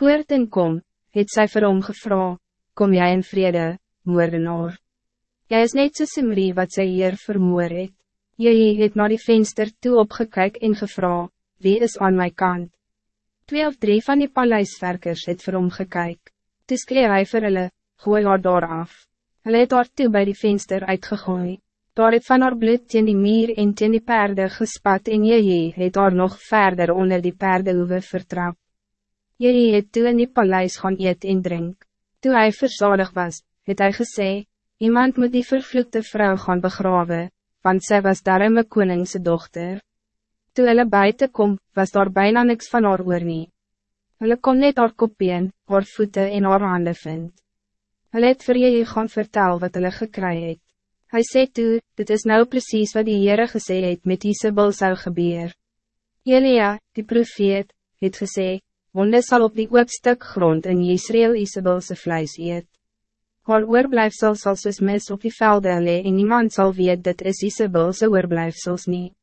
poort en kom, het sy vir hom gevra, kom jij in vrede, moordenaar. Jy is net so Simri wat sy hier vermoor het. Jy het naar die venster toe opgekyk en gevra, wie is aan my kant? Twee of drie van die paleiswerkers het vir hom gekyk. Toe skree hy vir hulle, gooi haar daar af. Hulle het haar toe by die venster uitgegooi. Daar het van haar bloed teen die mier en teen die perde gespat en Jehe het haar nog verder onder die perdehoewe vertrap. Jehe het toe in die paleis gaan eet en drink. Toe hij verzadig was, het hij gesê, iemand moet die vervloekte vrouw gaan begraven, want zij was daar een koningse dochter. Toe hulle buiten kom, was daar bijna niks van haar oor nie. Hulle kon net haar kopien, haar voeten en haar handen vind. Hulle het vir Jehe gaan vertel wat hulle gekry het. Hij sê toe, dit is nou precies wat die Heere gesê het met Isabel zou gebeur. Elia, die profeet, het gesê, wonde sal op die stuk grond in Israël Isabelse vlees eet. Haar oorblijfsel sal soos mis op die velde lee en niemand zal weet dit is Isabelse oorblijfsels niet.